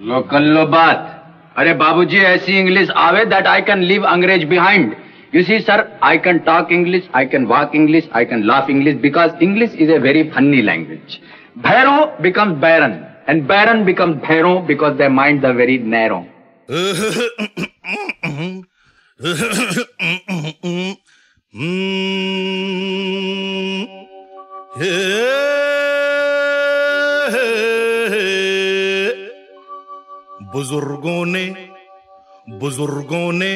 लो कर लो बात अरे बाबूजी ऐसी इंग्लिश आवे दैट आई कैन लीव अंग्रेज़ behind You see, sir, I can talk English, I can walk English, I can laugh English because English is a very funny language. Bhairo becomes Baron and Baron becomes Bhairo because their minds are very narrow. बुज़ुर्गों ने बुज़ुर्गों ने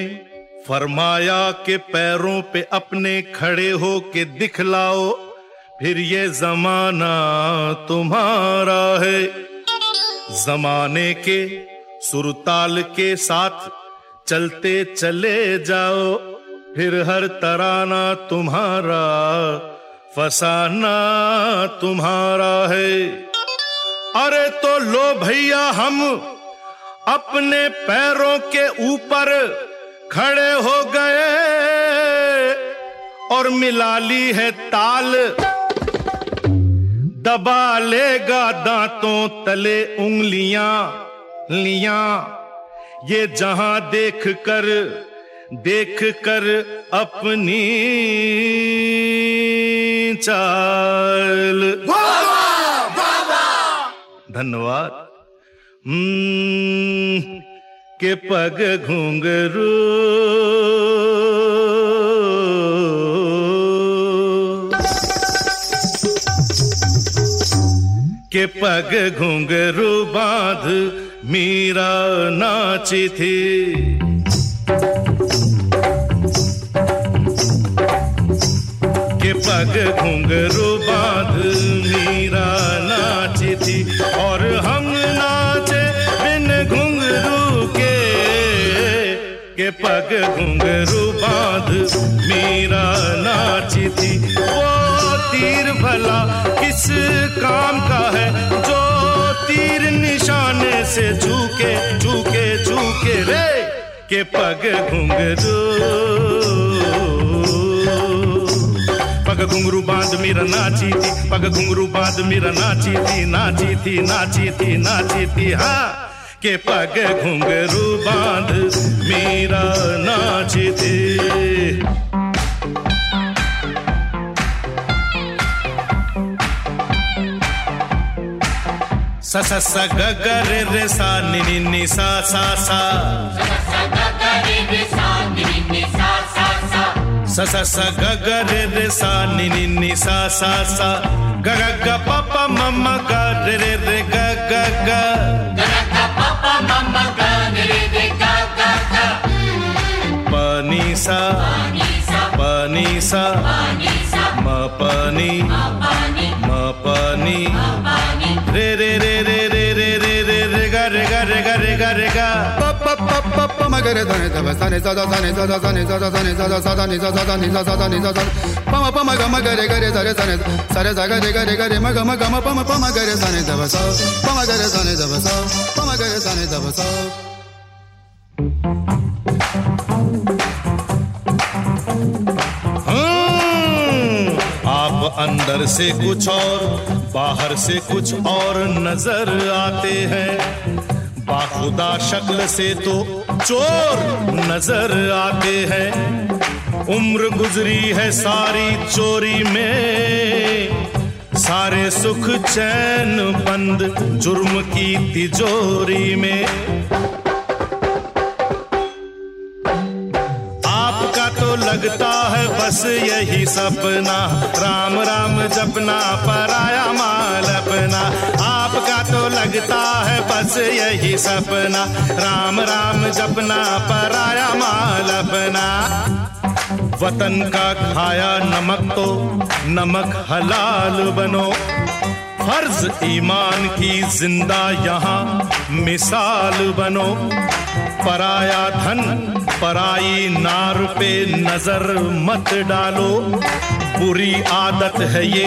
फरमाया के पैरों पे अपने खड़े हो के दिखलाओ, फिर ये जमाना तुम्हारा है। जमाने के सुरताल के साथ चलते चले जाओ, फिर हर तराना तुम्हारा, फसाना तुम्हारा है। अरे तो लो भैया हम अपने पैरों के ऊपर खड़े हो गए और मिला ली है ताल। दबा लेगा दांतों तले उंगलियाँ लिया। ये जहाँ देख कर देख कर अपनी चाल। धन्यवाद। के पग घुंघरू। के पग घुंघरू बाँध, मीरा नाची थी। के पग घुंघरू बाँध, मीरा नाची थी। पग घुंघरू बाँध, मीरा नाची थी वो तीर भला किस काम का है? जो तीर निशाने से झूके झूके झूके रे, के पग घुंघरू। पग घुंगरू बाँध, मेरा नाची थी पग घुंगरू बाँध, मेरा नाची थी नाची थी नाची थी नाची थी हाँ। के पग घुंगरू बाँध, मेरा नाच थी स स स ग ग रे रे सा नि नि नि सा सा सा। स स स ग ग रे रे सा नि नि नि सा सा सा। ग ग प प म म ग रे रे रे ग ग ग। पनीसा म पानी म पानी रे रे रे magare dane dava sane sada sane sada sane sada sane sada sada ni sada sada ni sada ni sada pama pama gama gare gare sare sane sare sa gare gare gare maga maga ma pama pama gare sane dava sa pama gare sane dava sa pama gare sane dava sa आप अंदर से कुछ और बाहर से कुछ और नज़र आते हैं बाखुदा शक्ल से तो चोर नज़र आते हैं। उम्र गुजरी है सारी चोरी में। सारे सुख चैन बंद जुर्म की तिजोरी में। आपका तो लगता है बस यही सपना। राम राम जपना, पराया माल अपना। लगता है बस यही सपना। राम राम जपना, पराया माल अपना। वतन का खाया नमक तो नमक हलाल बनो। फ़र्ज़ ईमान की ज़िंदा यहाँ मिसाल बनो। पराया धन, पराई नार पे नज़र मत डालो। बुरी आदत है ये।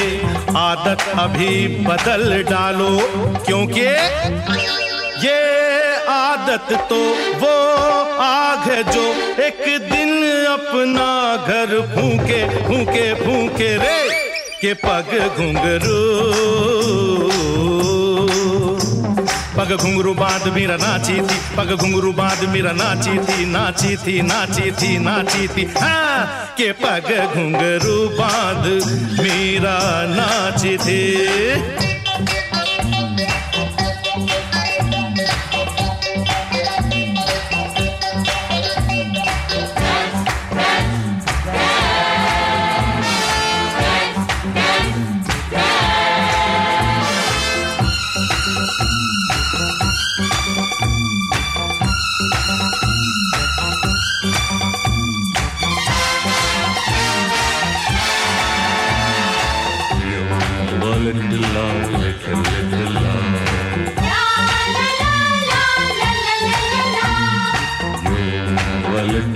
आदत अभी बदल डालो, क्योंकि ये आदत तो वो आग है जो एक दिन अपना घर फूके फूके फूके रे, के पग घुंघरू। पग घुंगरू बाँध मेरा नाची थी, पग घुंगरू बाँध मेरा नाची थी नाची थी नाची थी नाची थी। हाँ के पग घुंगरू बाँध मेरा नाची थी।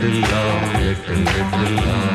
little love, little, little love.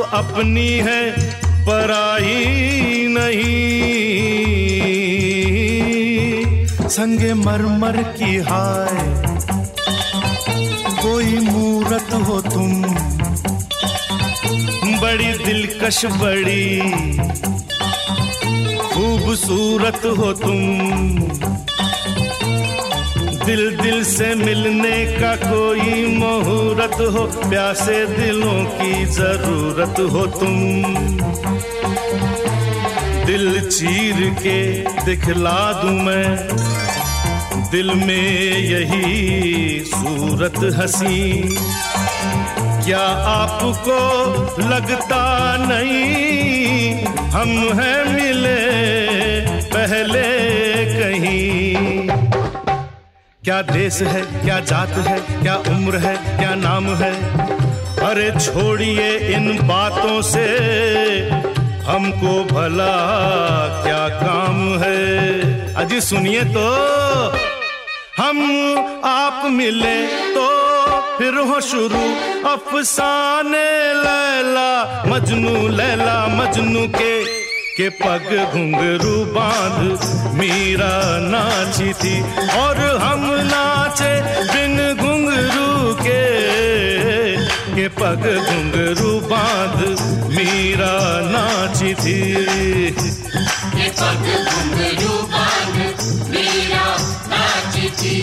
अपनी है पराई नहीं। संगे मरमर की हाय, कोई मूरत हो तुम। बड़ी दिलकश बड़ी, खूबसूरत हो तुम। दिल दिल से मिलने का कोई मुहूर्त हो, प्यासे दिलों की ज़रूरत हो तुम। दिल चीर के दिखला दू मैं, दिल में यही सूरत हसी। क्या आपको लगता नहीं, हम हैं मिले पहले कहीं। क्या देश है, क्या जात है, क्या उम्र है, क्या नाम है? अरे छोड़िए इन बातों से, हमको भला क्या काम है? अजी सुनिए तो हम आप मिले तो फिर हो शुरू अफसाने लैला, मजनू लैला, मजनू के के पग घुंघरू बाँध, मीरा नाची थी और हम नाचे बिन घुंघरू के। के पग घुंघरू बाँध, मीरा नाची थी के पग घुंघरू बाँध, मीरा नाची थी